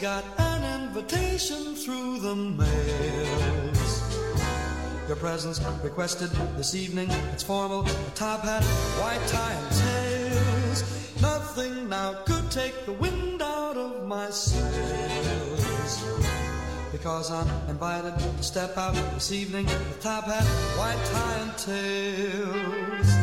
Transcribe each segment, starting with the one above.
Got an invitation through the mails. Your presence requested this evening. It's formal, a top hat, white tie, and tails. Nothing now could take the wind out of my sails. Because I'm invited to step out this evening with top hat, white tie, and tails.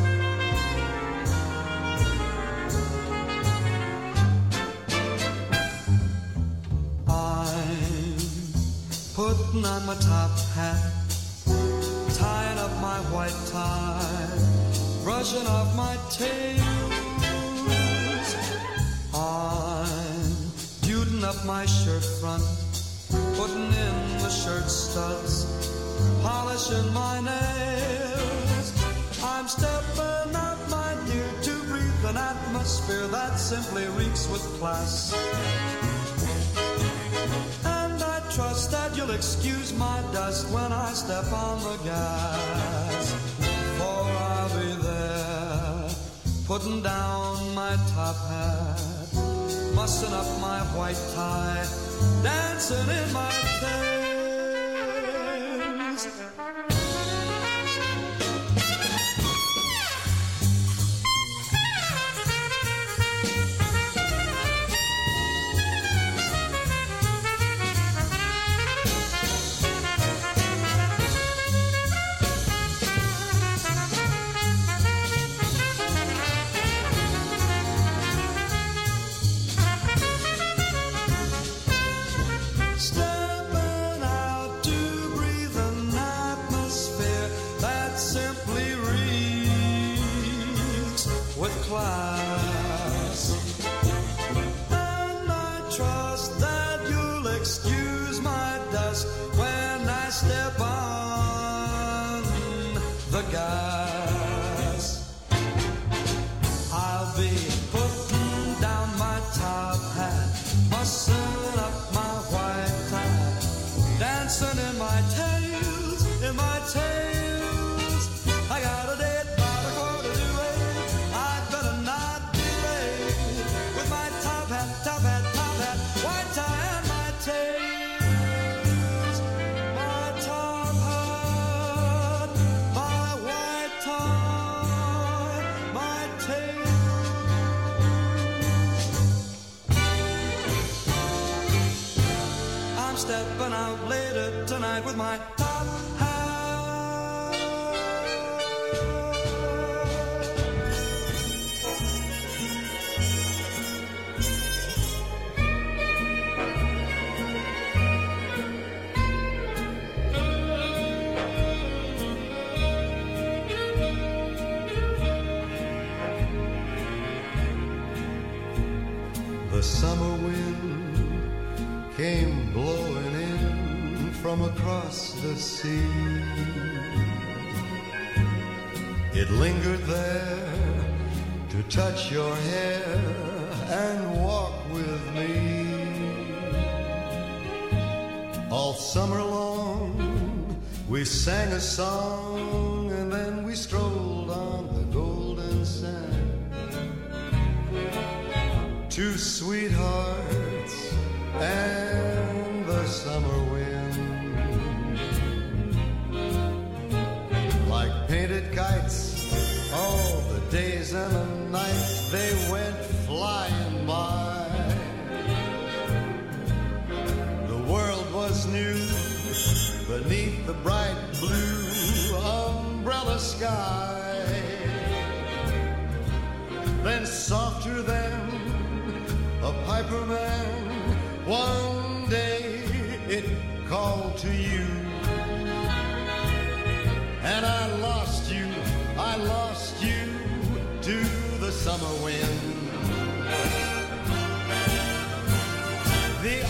Putting on my top hat, tying up my white tie, brushing off my tails. I'm muting up my shirt front, putting in the shirt studs, polishing my nails. I'm stepping out, my dear, to breathe an atmosphere that simply reeks with class you'll excuse my dust when I step on the gas. For I'll be there, putting down my top hat, mussing up my white tie, dancing in my tail. sky my sea. It lingered there to touch your hair and walk with me. All summer long, we sang a song and then we strolled on the golden sand. Two sweethearts beneath the bright blue umbrella sky. Then softer than a piper man, one day it called to you. And I lost you, I lost you to the summer wind. The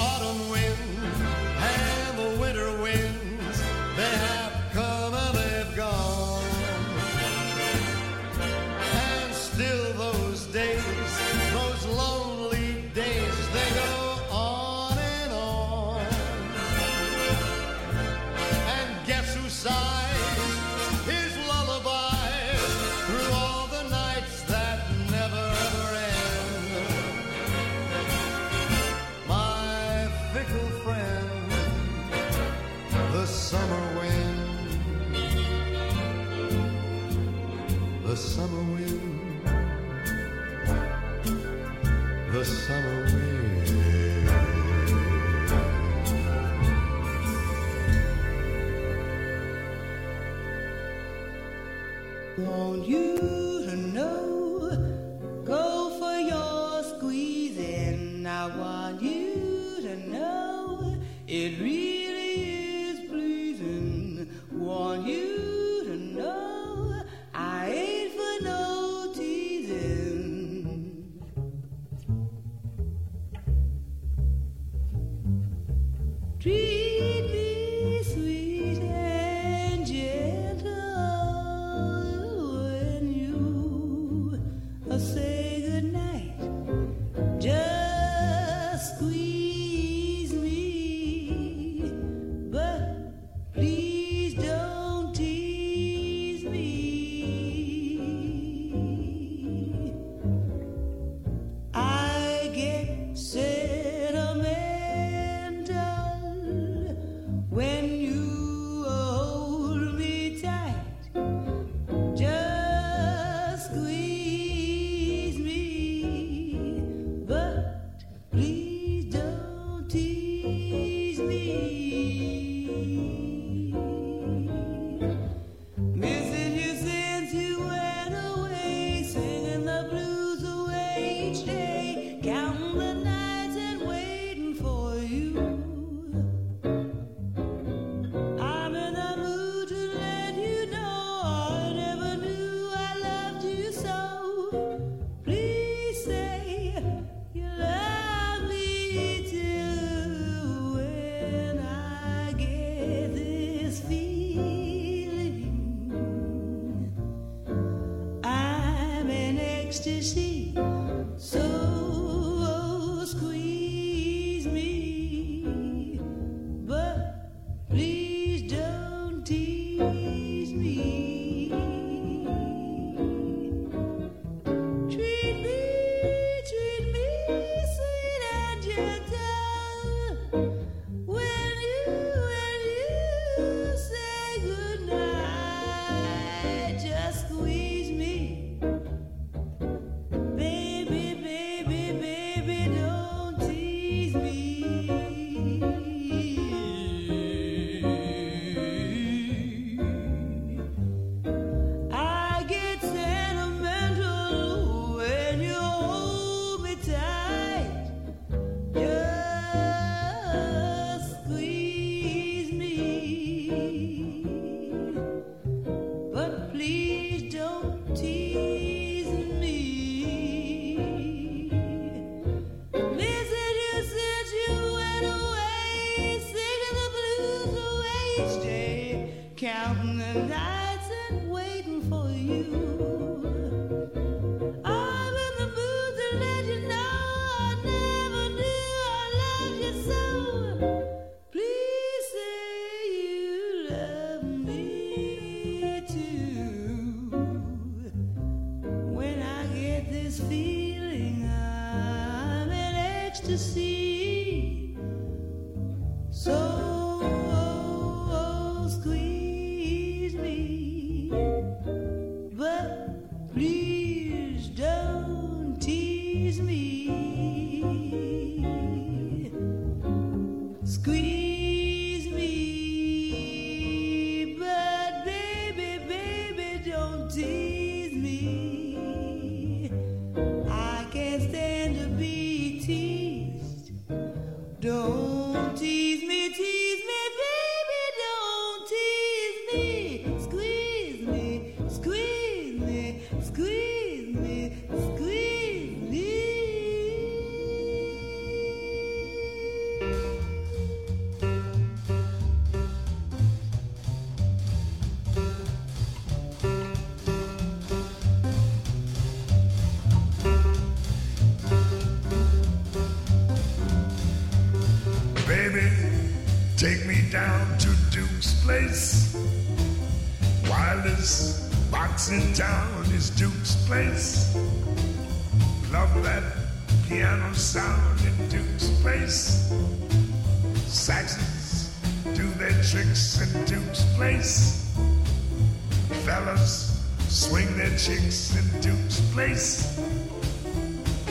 swing their chicks in Duke's place.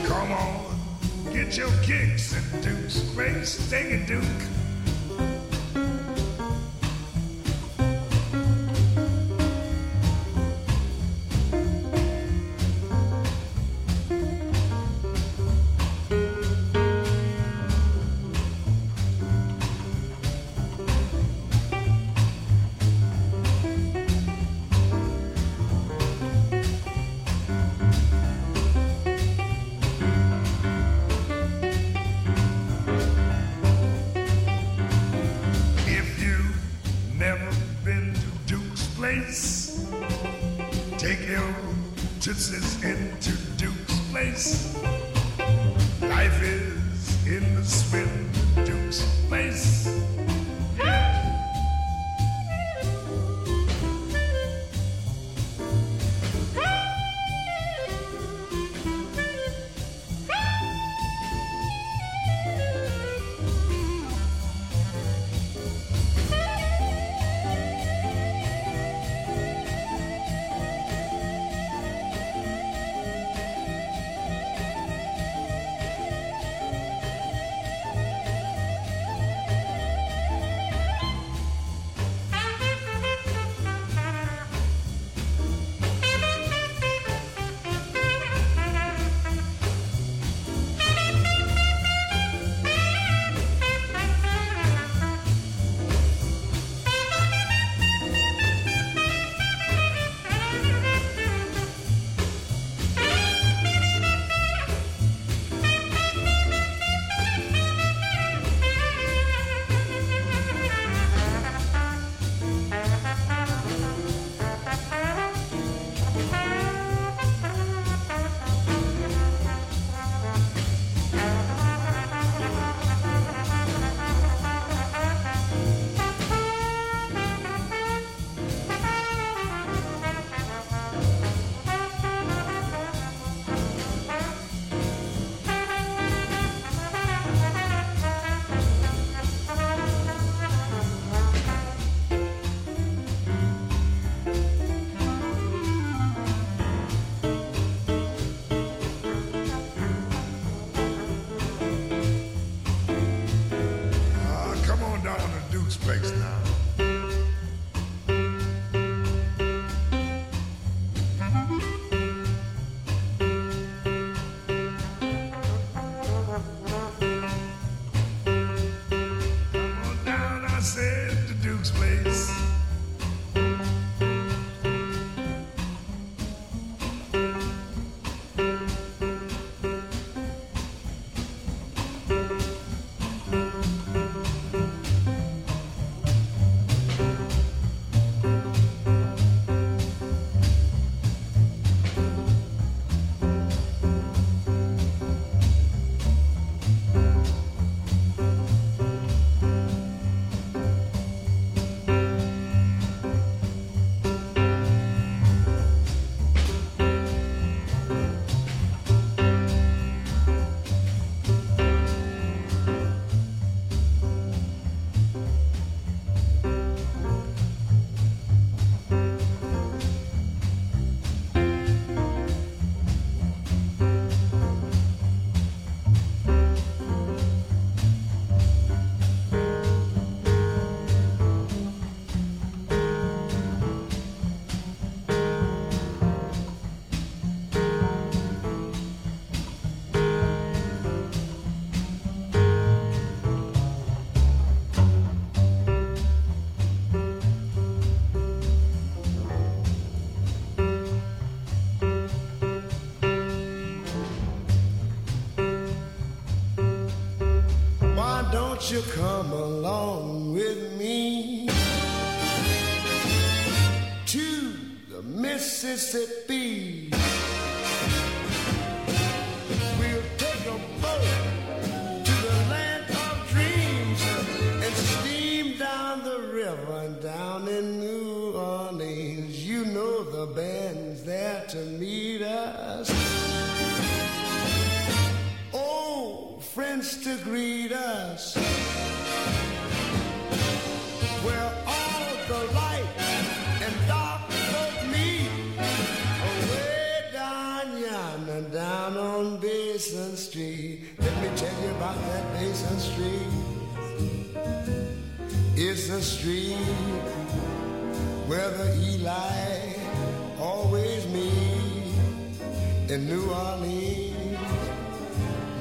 Come on, get your kicks in Duke's place. Take it, Duke.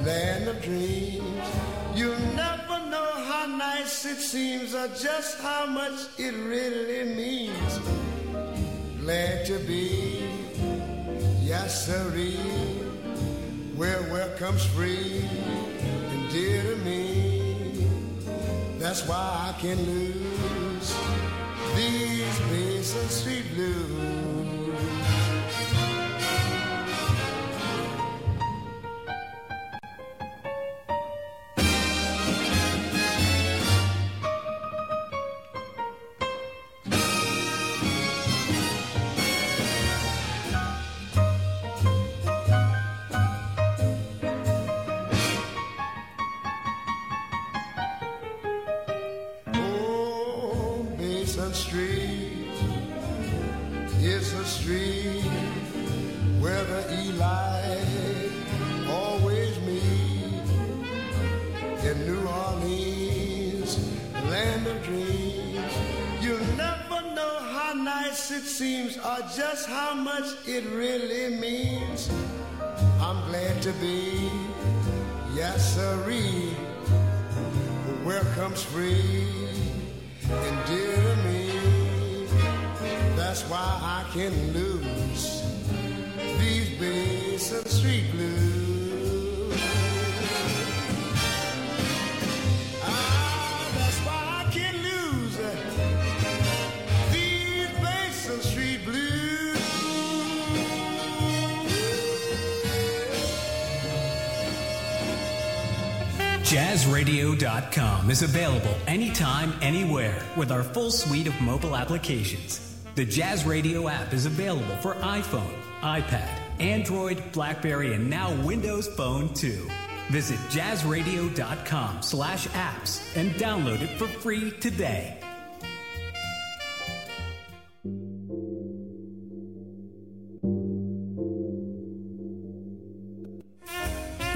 Land of dreams. You'll never know how nice it seems or just how much it really means. Glad to be, yes sirree, where welcome's free and dear to me. That's why I can lose these Basin Street blues. Comes free and dear to me. That's why I can lose JazzRadio.com is available anytime, anywhere with our full suite of mobile applications. The Jazz Radio app is available for iPhone, iPad, Android, Blackberry, and now Windows Phone too. Visit jazzradio.com slash apps and download it for free today.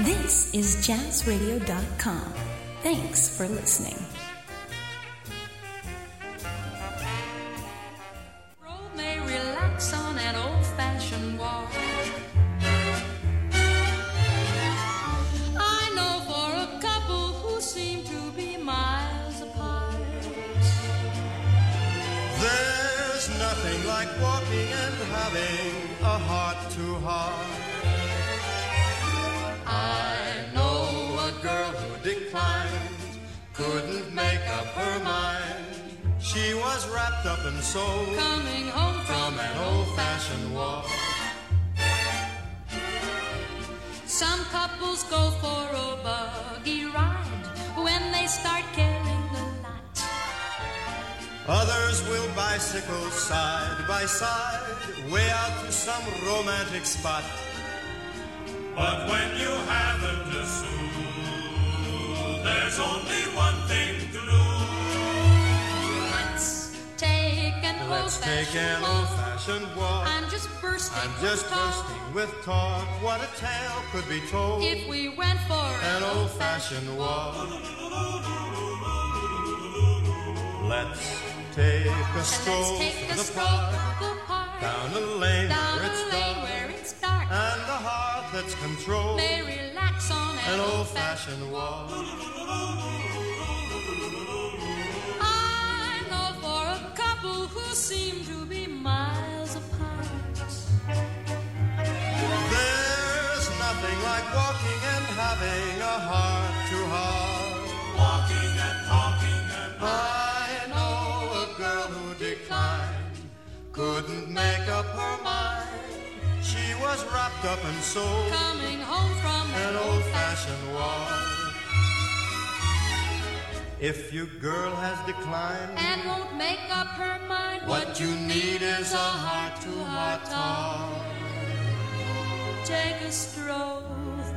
This is jazzradio.com. Thanks for listening. Road may relax on an old-fashioned walk. I know for a couple who seem to be miles apart. There's nothing like walking and having a heart to heart. Her mind. She was wrapped up in soul Coming home from an old-fashioned walk. Some couples go for a buggy ride when they start caring a lot. Others will bicycle side by side, way out to some romantic spot. But when you haven't a sou, there's only one thing to do. Let's take an Let's take an old-fashioned walk. old-fashioned walk. I'm just bursting. I'm with just talk. bursting with talk. What a tale could be told. If we went for An old-fashioned walk. Let's take a stroll let's through the park, through the park. down a lane Down where a it's lane dark, where it's dark. and the heart that's controlled. May relax on an old-fashioned walk. I know for a couple who seem to be miles apart. There's nothing like walking and having a heart-to-heart. Walking and talking and I know a girl who declined, couldn't make up her mind. Was wrapped up and sold Coming home from an old-fashioned walk. If your girl has declined, and won't make up her mind. what you need is a heart-to-heart talk. Take a stroll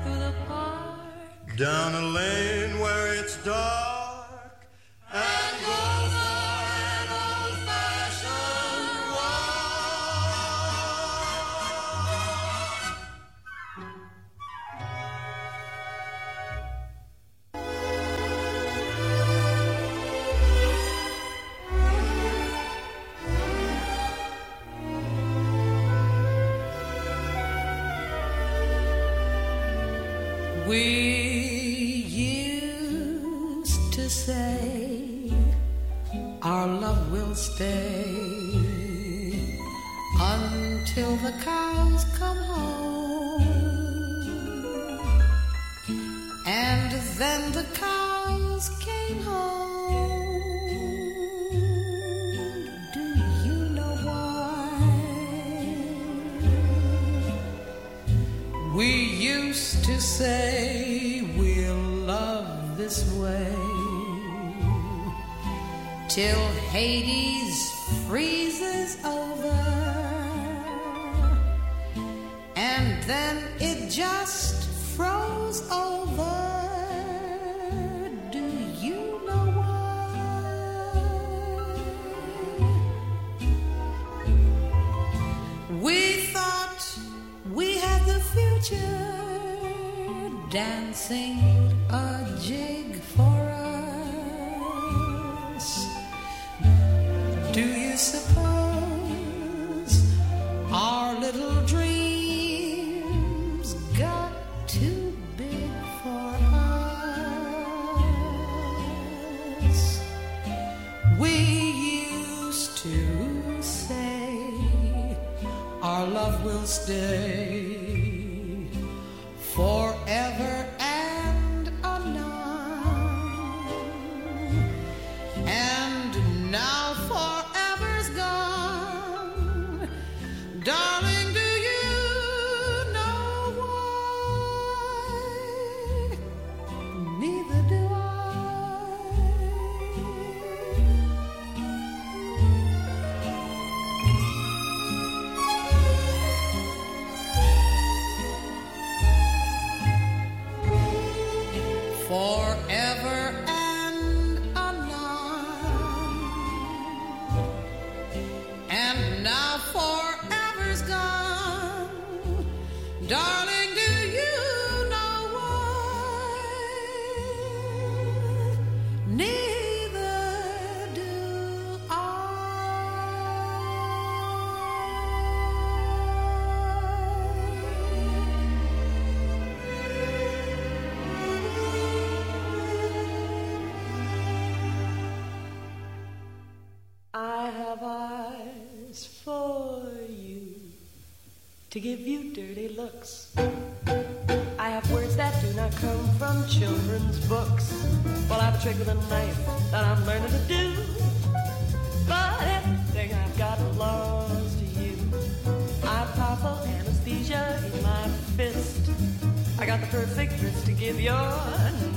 through the park. Down a lane where it's dark and go We used to say our love will stay until the cows come home. And then the cows to say we'll love this way till Hades freezes over, and then it just froze over. Dancing a jig to give you dirty looks. I have words that do not come from children's books. Well, I have a trick with a knife that I'm learning to do. But everything I've got belongs to you. I powerful anesthesia in my fist. I got the perfect twist to give your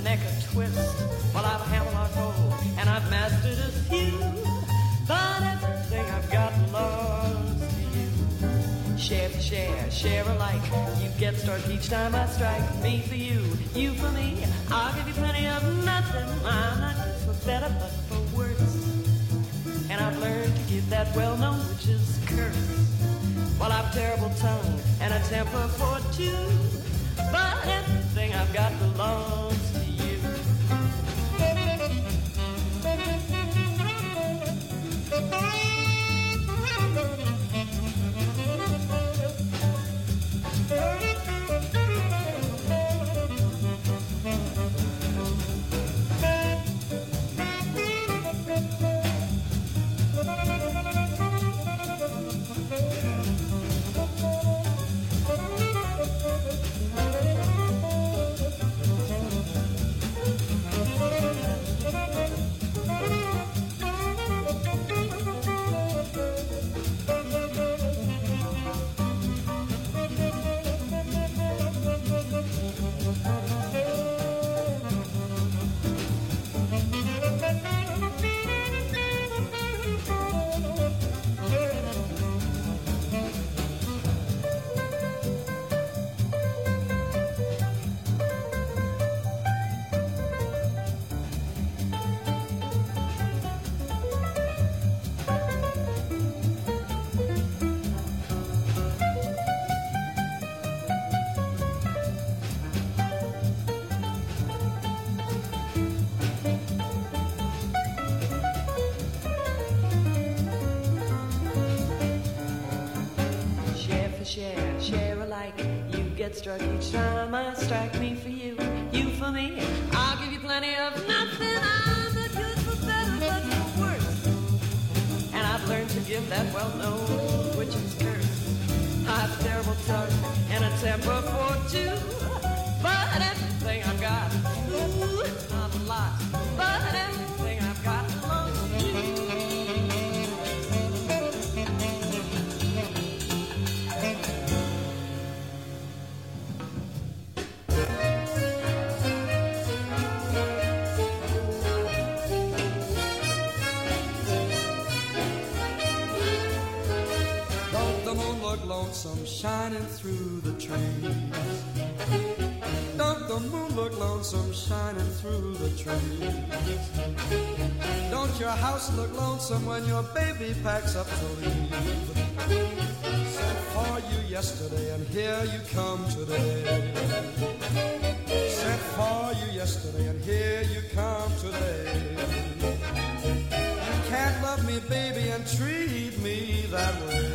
neck a twist. Well, I've a hammerlock hold and I've mastered a Share for share, share alike. You get started each time I strike. Me for you, you for me. I'll give you plenty of nothing. I'm not good for better, but for worse. And I've learned to give that well-known which is curse. Well, I've terrible tongue and a temper for two. But everything I've got belongs struck each time I strike me for you, you for me. I'll give you plenty of nothing. I'm the good for better, but for worse. And I've learned to give that well-known shining through the trees? Don't the moon look lonesome shining through the trees? Don't your house look lonesome when your baby packs up to leave? Sent for you yesterday and here you come today. Sent for you yesterday and here you come today. You can't love me, baby, and treat me that way.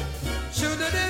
Baby,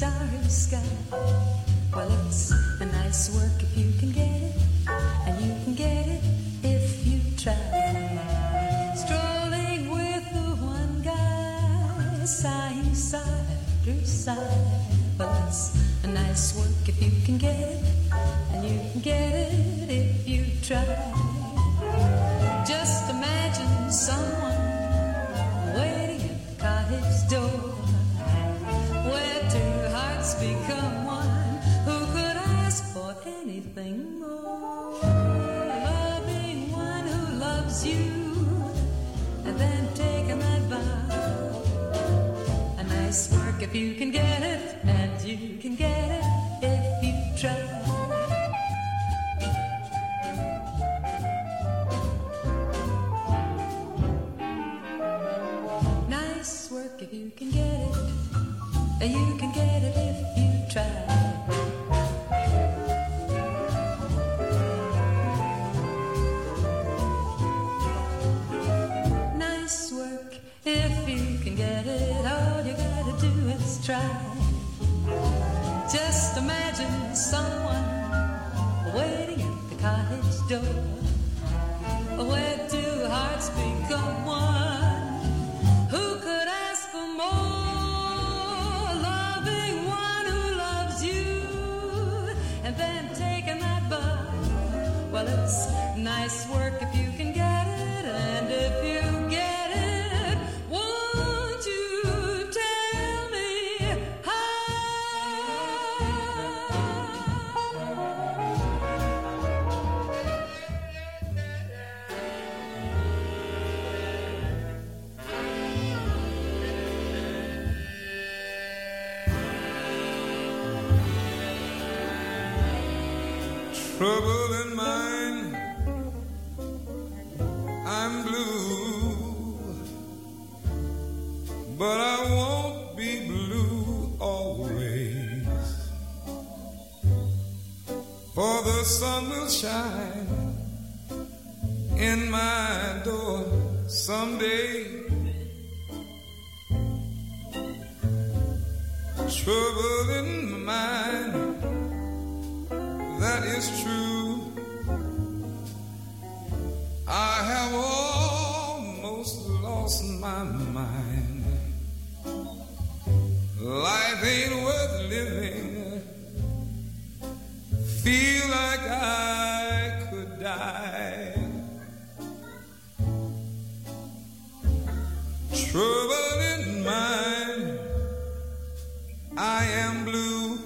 starry sky. Well, it's a nice work if you can get it, and you can get it if you try. Strolling with the one guy, sighing side to side. Well, it's a nice work if you can get it, and you can get it shine in my door someday. Trouble in my mind, that is true. I have almost lost my mind. Life ain't worth living. Feel like I Trouble in mind, I am blue.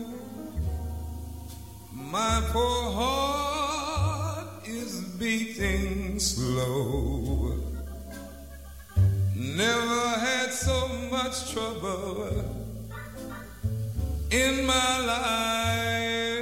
My poor heart is beating slow. Never had so much trouble in my life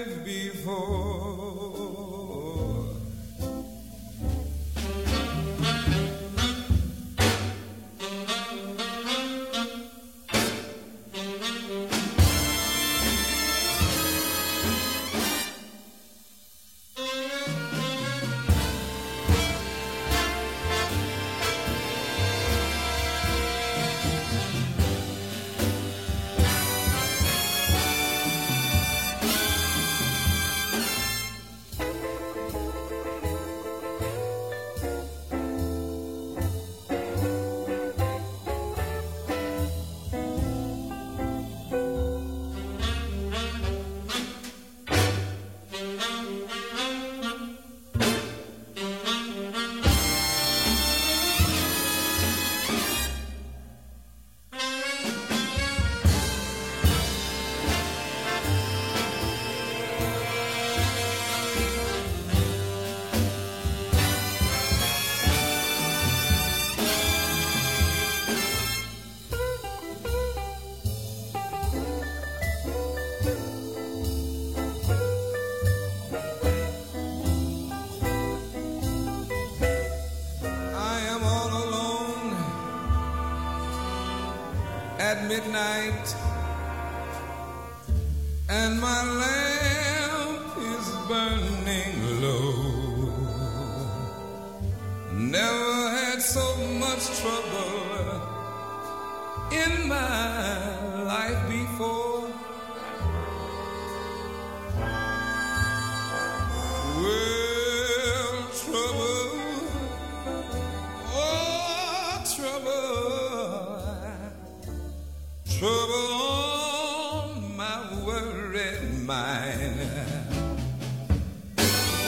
mind.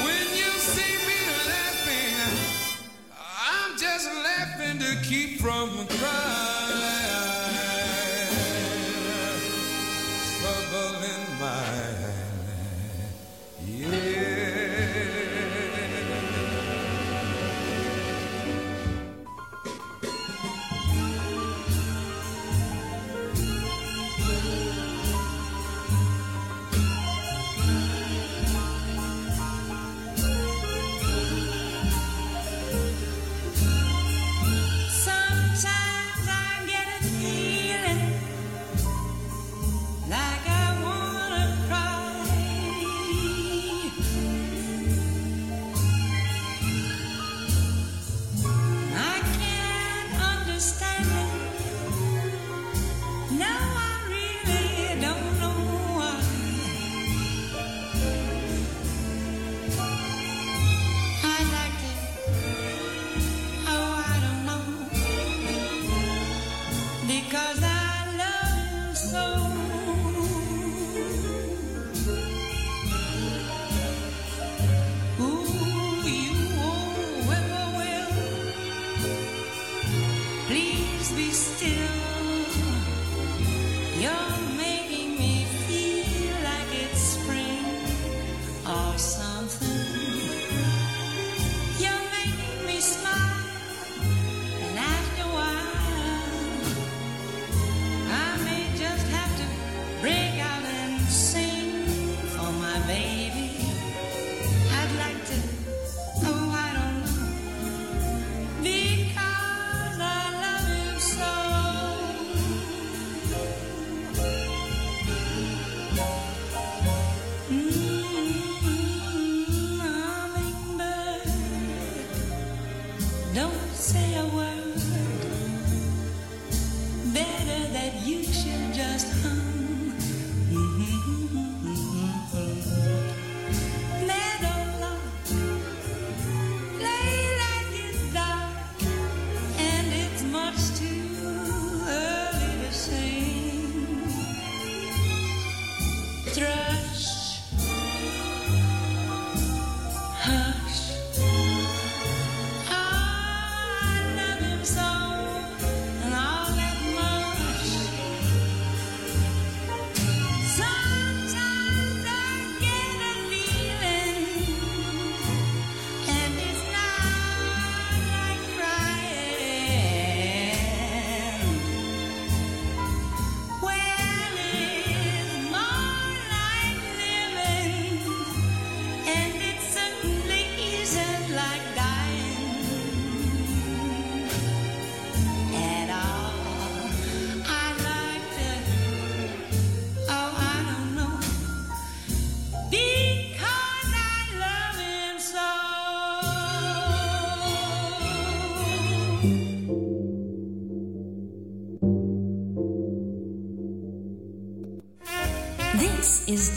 When you see me laughing, I'm just laughing to keep from crying.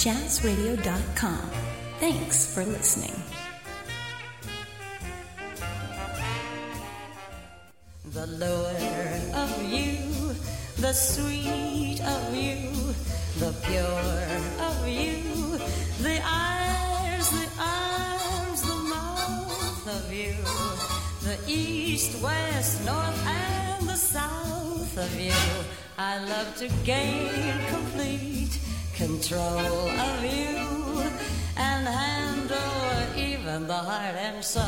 jazzradio.com. Thanks for listening. The lower of you, the sweet of you, the pure of you, the eyes, the arms, the mouth of you, the east, west, north, and the south of you. I love to gain complete control sarımsak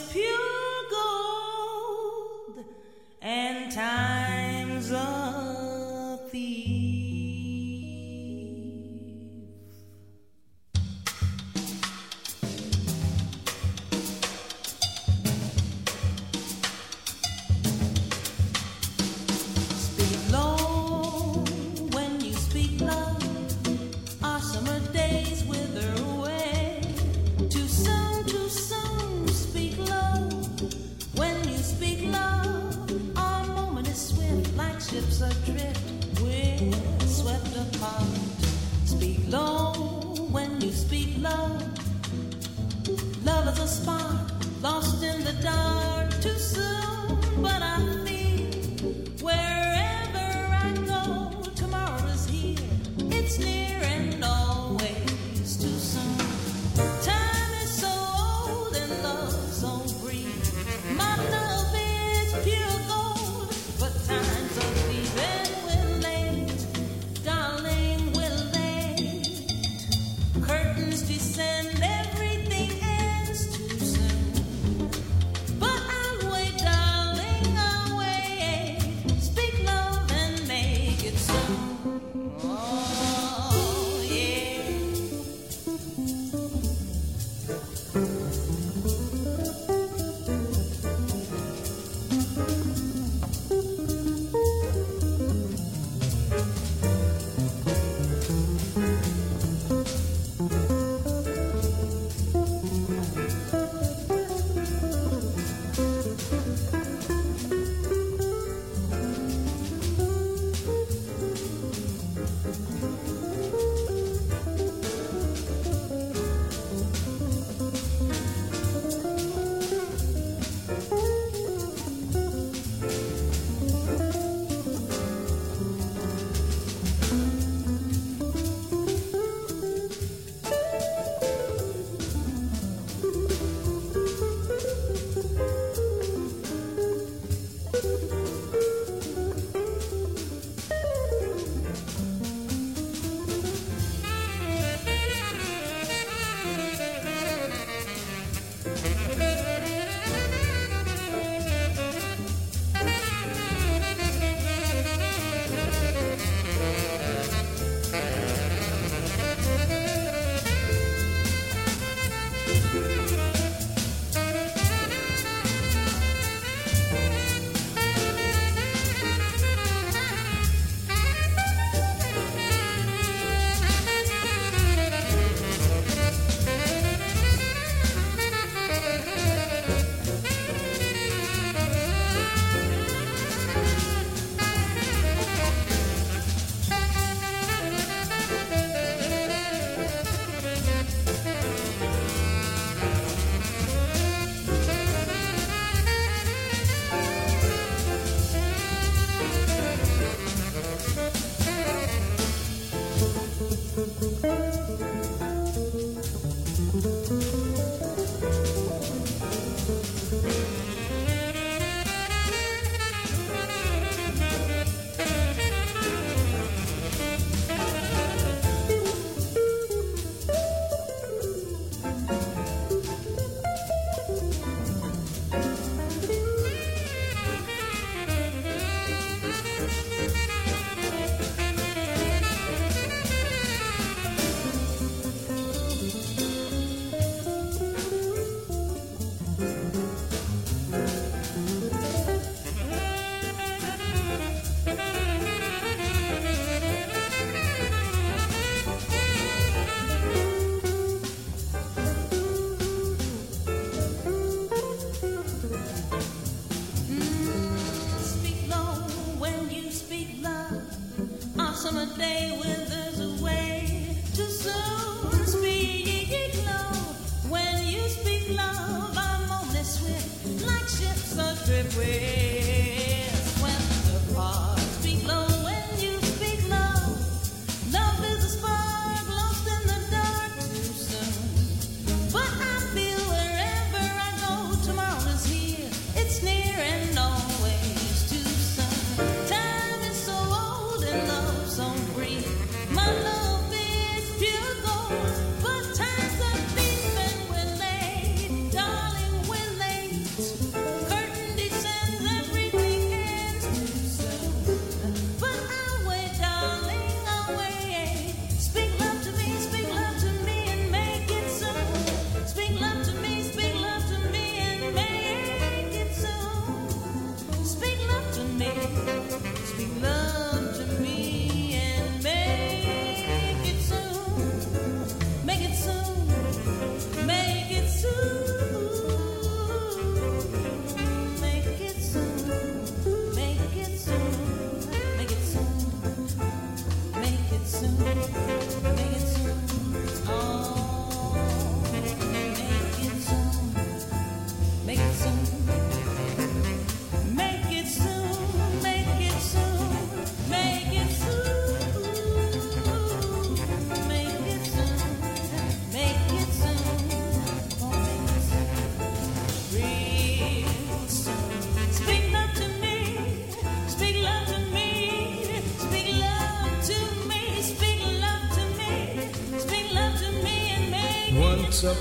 pure.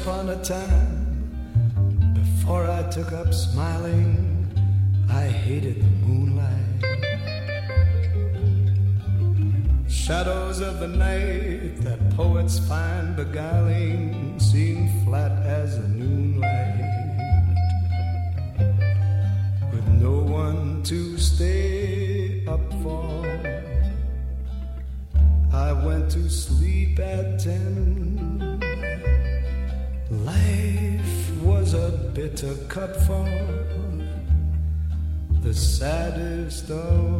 upon a time before I took up smiling. I hated the moonlight. Shadows of the night that poets find beguiling. Still.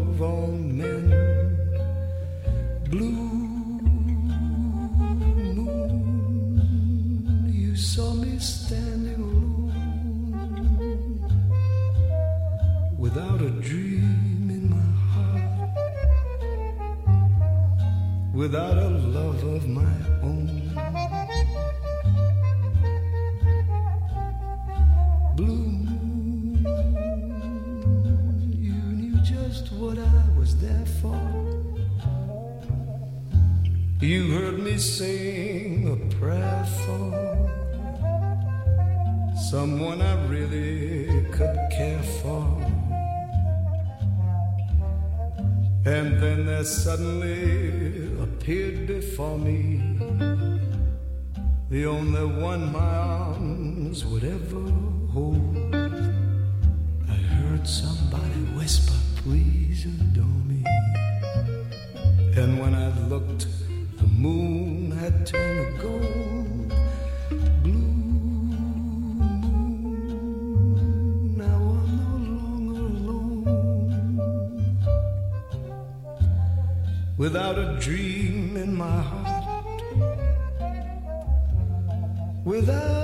dream in my heart. Without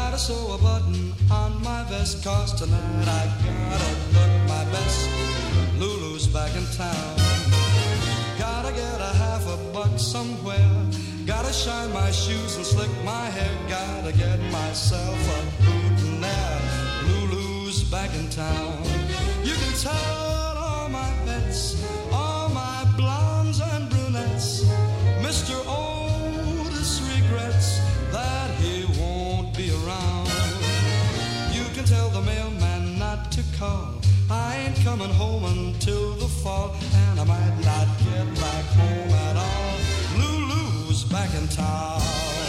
gotta sew a button on my vest, cause tonight I gotta look my best. Lulu's back in town. Gotta get a half a buck somewhere. Gotta shine my shoes and slick my hair. Gotta get myself a boutonniere. Lulu's back in town. You can tell all my pets. tell the mailman not to call. I ain't coming home until the fall, and I might not get back home at all. Lulu's back in town.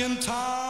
in time.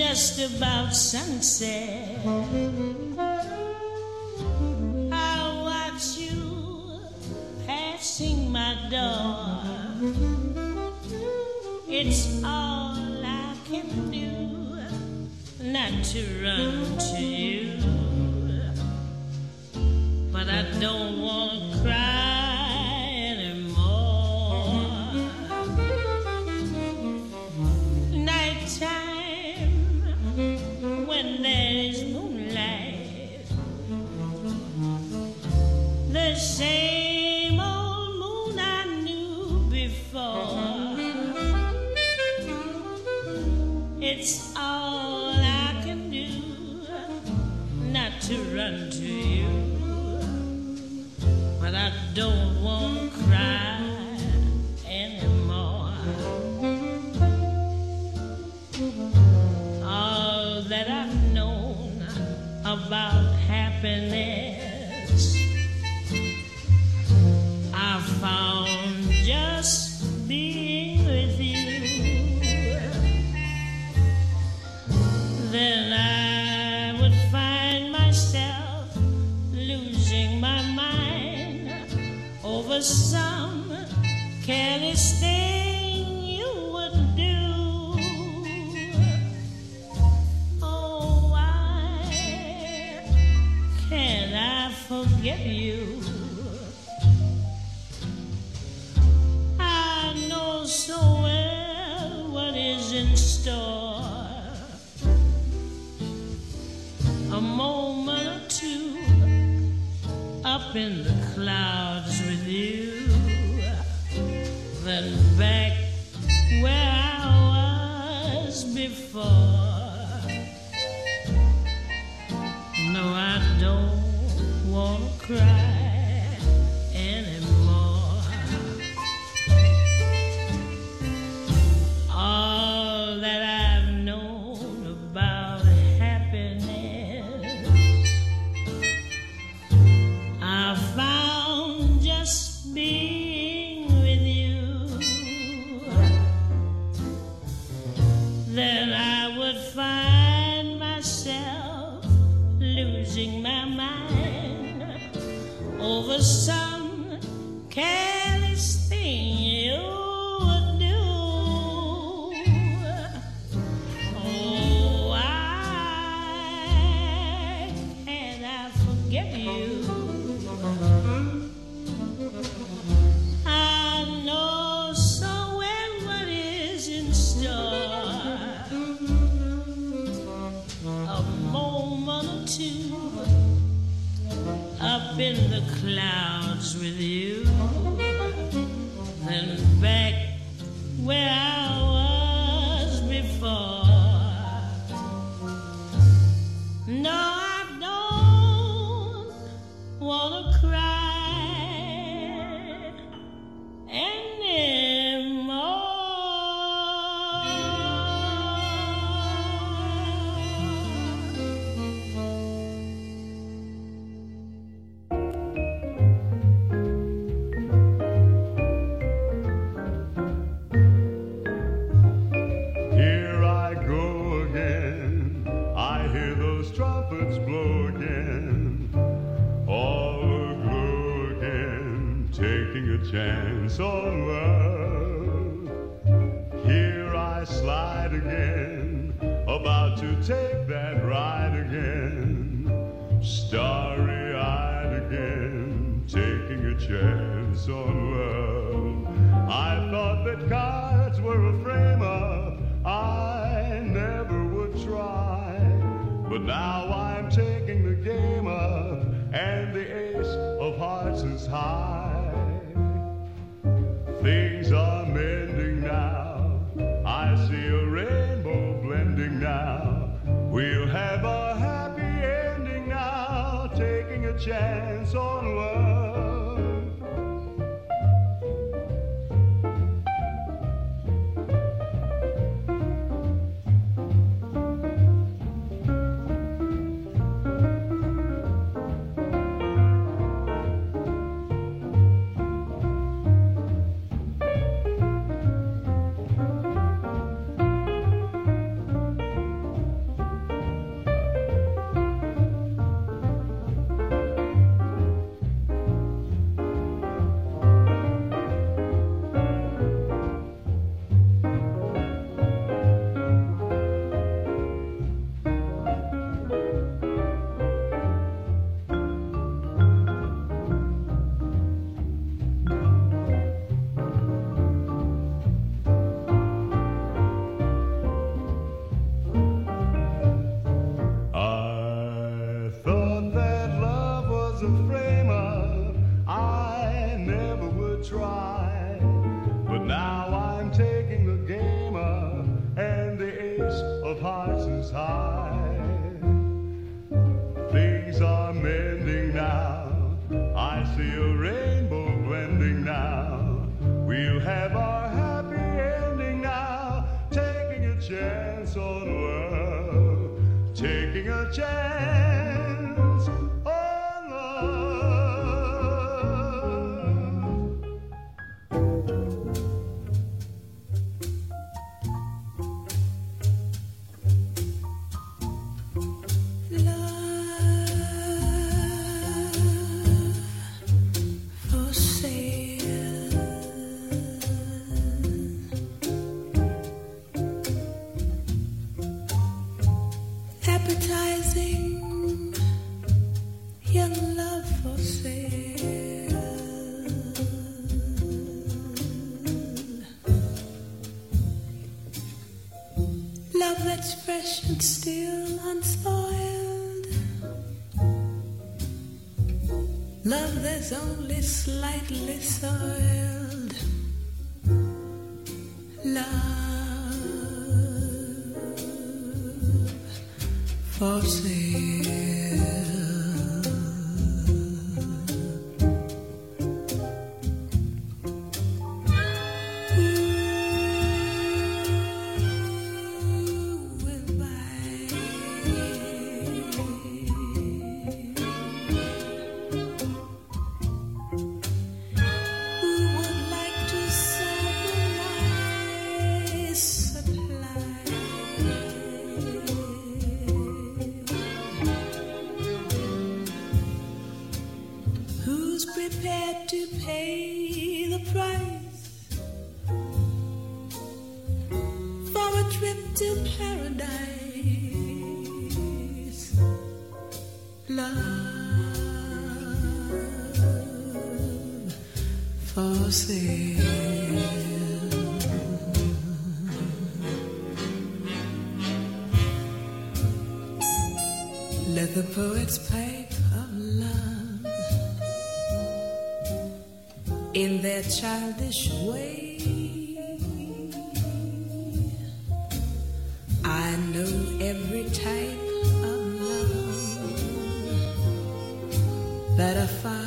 just about sunset. I'll watch you passing my door. It's all I can do not to run to you, but I don't want. I would find myself losing my mind over some careless thing. For sale. Let the poets pipe of love in their childish way. I know every type of love better far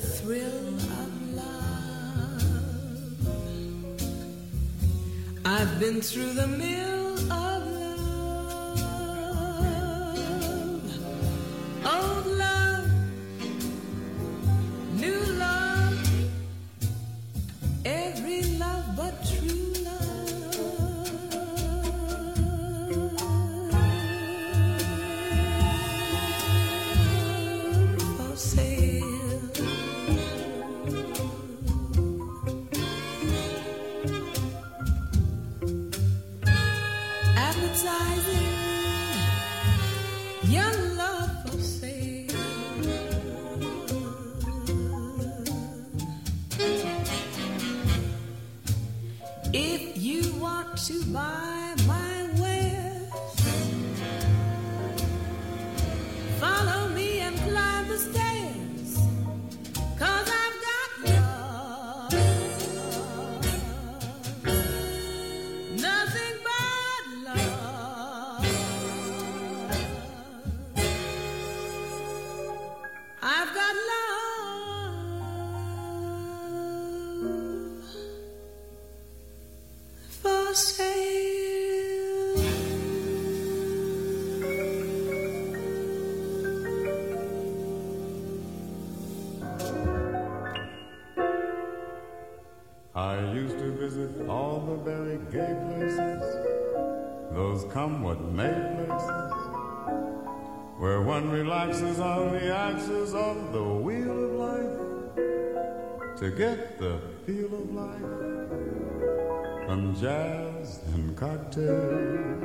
the thrill of love, I've been through the mill relaxes on the axis of the wheel of life to get the feel of life from jazz and cocktails.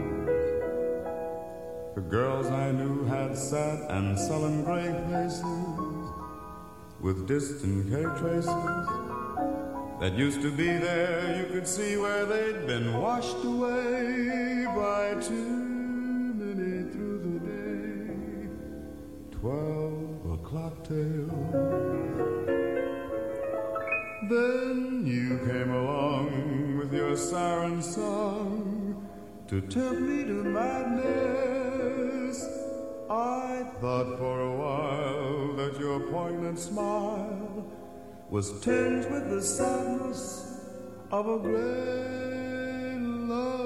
The girls I knew had sad and sullen gray faces with distant K traces that used to be there. You could see where they'd been washed away by too Twelve o'clock tale. Then you came along with your siren song to tempt me to madness. I thought for a while that your poignant smile was tinged with the sadness of a great love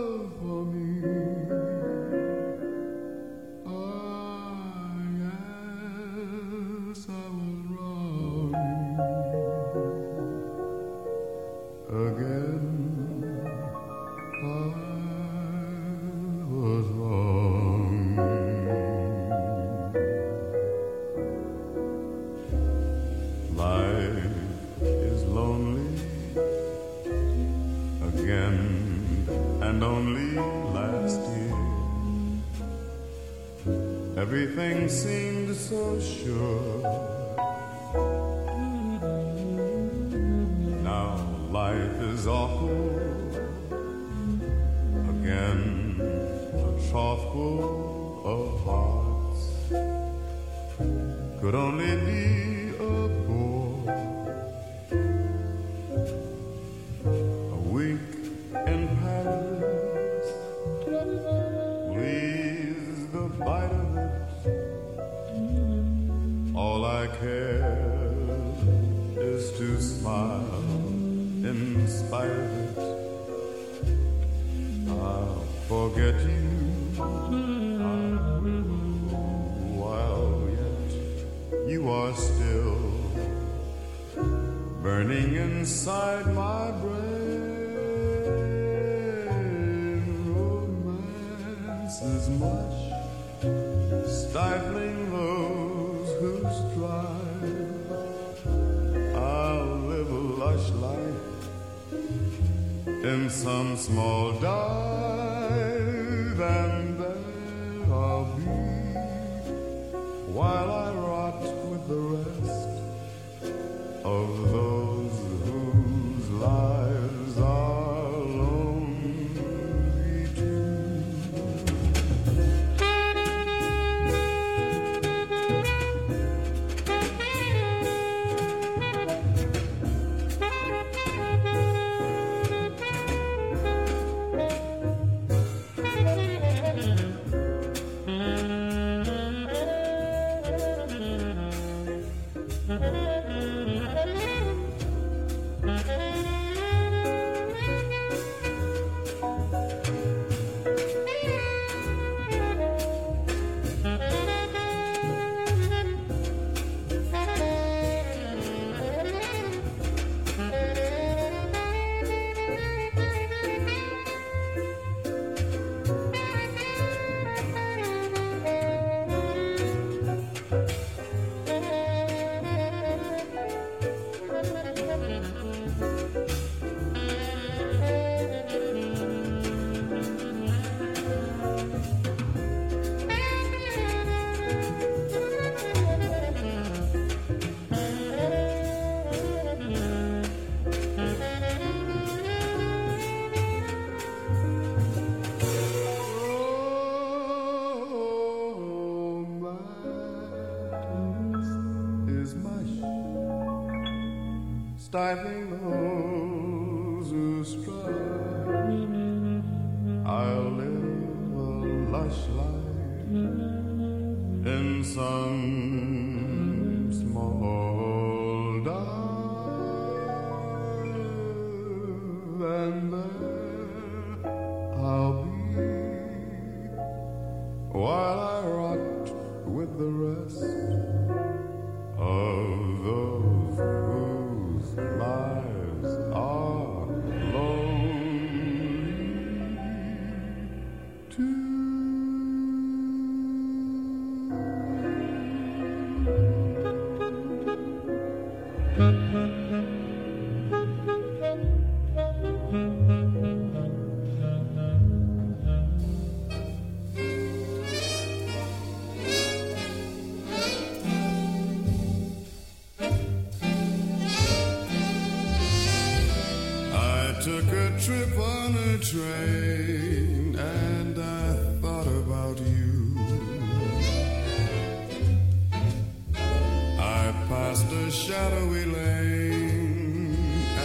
diving train and I thought about you. I passed a shadowy lane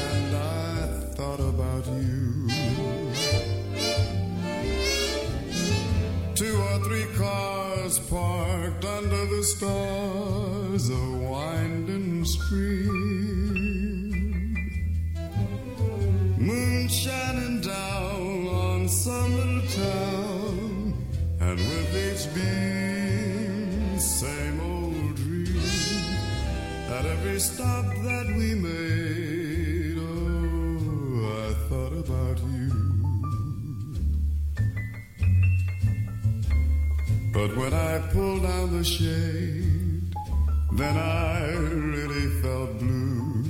and I thought about you. Two or three cars parked under the stars, a winding street. every stop that we made, oh, I thought about you. But when I pulled down the shade, then I really felt blue.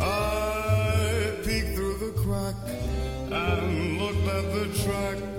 I peeked through the crack and looked at the track